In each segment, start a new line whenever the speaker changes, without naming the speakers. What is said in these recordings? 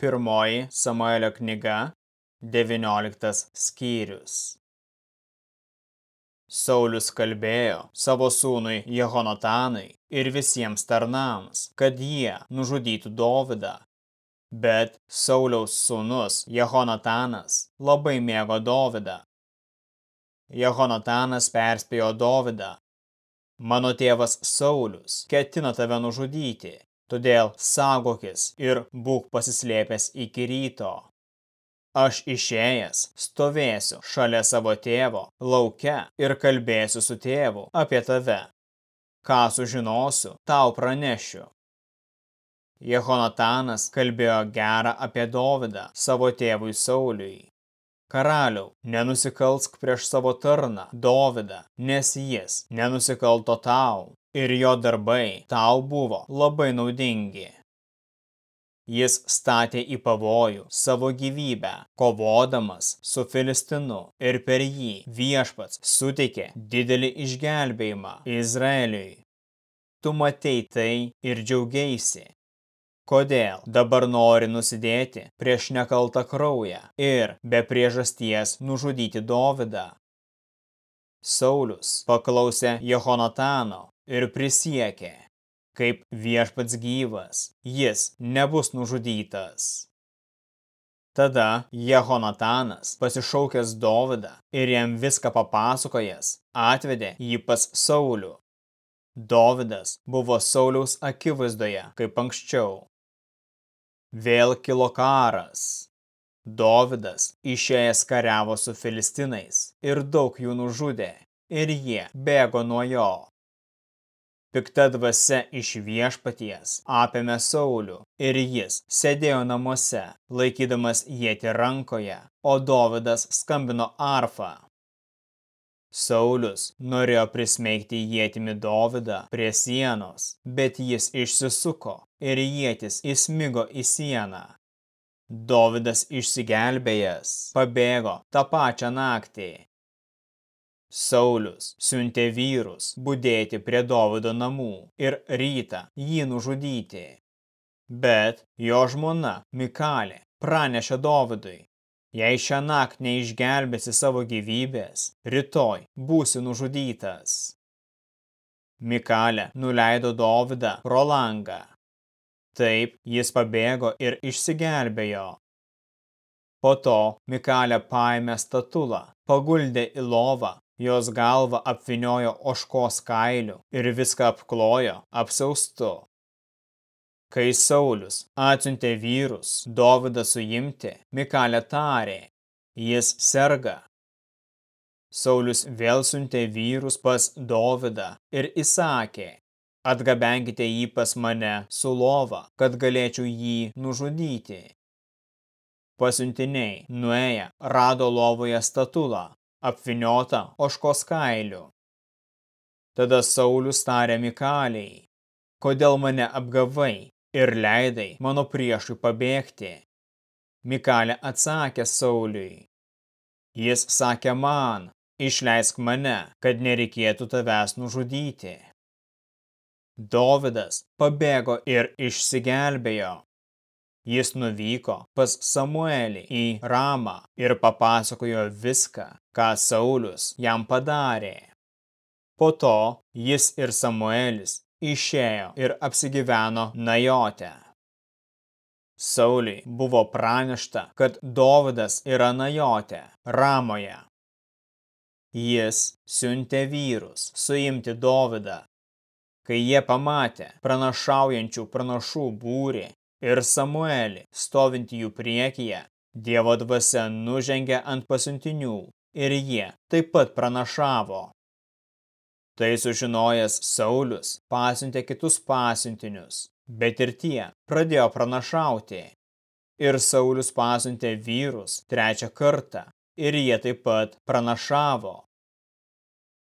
Pirmoji Samuelio knyga, 19 skyrius. Saulius kalbėjo savo sūnui Jehonatanui ir visiems tarnams, kad jie nužudytų Dovydą. Bet Sauliaus sūnus Jehonatanas labai mėgo Dovydą. Jehonatanas perspėjo Dovydą. Mano tėvas Saulius ketina tave nužudyti Todėl saugokis ir būk pasislėpęs iki ryto. Aš išėjęs stovėsiu šalia savo tėvo lauke ir kalbėsiu su tėvu apie tave. Ką sužinosiu, tau pranešiu. Jehonatanas kalbėjo gerą apie Dovydą savo tėvui Sauliui. Karaliau, nenusikalsk prieš savo tarną, Dovydą, nes jis nenusikalto tau ir jo darbai tau buvo labai naudingi. Jis statė į pavojų savo gyvybę, kovodamas su Filistinu ir per jį viešpats suteikė didelį išgelbėjimą Izraeliui. Tu matei tai ir džiaugiaisi. Kodėl dabar nori nusidėti prieš nekaltą kraują ir be priežasties nužudyti Dovydą? Saulius paklausė Jehonatano ir prisiekė, kaip viešpats gyvas, jis nebus nužudytas. Tada Jehonatanas, pasišaukęs Dovydą ir jam viską papasakojęs, atvedė jį pas Saulių. Dovydas buvo Sauliaus akivaizdoje, kaip anksčiau. Vėl kilo karas. Dovydas išėjęs kariavo su filistinais ir daug jų nužudė, ir jie bėgo nuo jo. Pikta dvasia iš viešpaties apėmė Saulių ir jis sėdėjo namuose, laikydamas jėti rankoje, o Dovydas skambino arfą. Saulius norėjo prismeigti jėtimi Dovydą prie sienos, bet jis išsisuko ir jėtis įsmigo į sieną. Dovydas išsigelbėjęs pabėgo tą pačią naktį. Saulius siuntė vyrus budėti prie Dovido namų ir rytą jį nužudyti. Bet jo žmona Mikalė pranešė Dovidui, jei šią naktį neišgelbėsi savo gyvybės, rytoj būsi nužudytas. Mikalė nuleido Dovydą pro langą. Taip jis pabėgo ir išsigelbėjo. Po to Mikalė paėmė statulą, paguldė į lovą Jos galvą apviniojo oškos kailiu ir viską apklojo apsaustu. Kai Saulius atsiuntė vyrus Dovydą suimti, Mikalė tarė, jis serga. Saulius vėl siuntė vyrus pas Dovydą ir įsakė, atgabenkite jį pas mane su lova, kad galėčiau jį nužudyti. Pasiuntiniai nuėję rado lovoje statulą, apviniota oškos kailiu. Tada Saulius tarė Mikaliai, kodėl mane apgavai ir leidai mano priešui pabėgti. Mikalė atsakė Sauliui. Jis sakė man, išleisk mane, kad nereikėtų tavęs nužudyti. Dovidas pabėgo ir išsigelbėjo. Jis nuvyko pas Samuelį į Ramą ir papasakojo viską, ką Saulius jam padarė. Po to jis ir Samuelis išėjo ir apsigyveno Najote. Sauliui buvo pranešta, kad Dovydas yra Najote, Ramoje. Jis siuntė vyrus suimti Dovydą. Kai jie pamatė pranašaujančių pranašų būrį, ir Samuelį, stovinti jų priekyje, Dievo dvasia nužengė ant pasiuntinių ir jie taip pat pranašavo. Tai sužinojęs Saulius pasiuntė kitus pasiuntinius, bet ir tie pradėjo pranašauti. Ir Saulius pasiuntė vyrus trečią kartą ir jie taip pat pranašavo.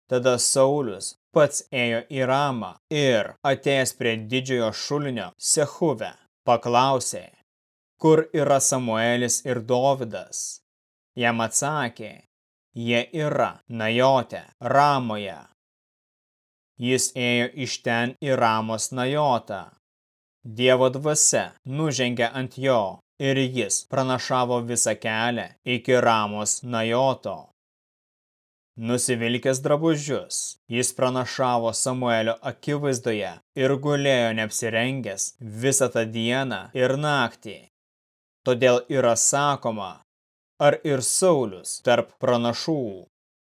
Tada Saulius pats ėjo į Ramą ir atėjęs prie didžiojo šulinio Sehuve paklausė, kur yra Samuelis ir Dovydas. Jam atsakė, jie yra Najote, Ramoje. Jis ėjo iš ten į Ramos Najotą. Dievo dvasia nužengė ant jo ir jis pranašavo visą kelią iki Ramos Najoto. Nusivilkęs drabužius, jis pranašavo Samuelio akivaizdoje ir gulėjo neapsirengęs visą tą dieną ir naktį. Todėl yra sakoma, ar ir Saulius tarp pranašų.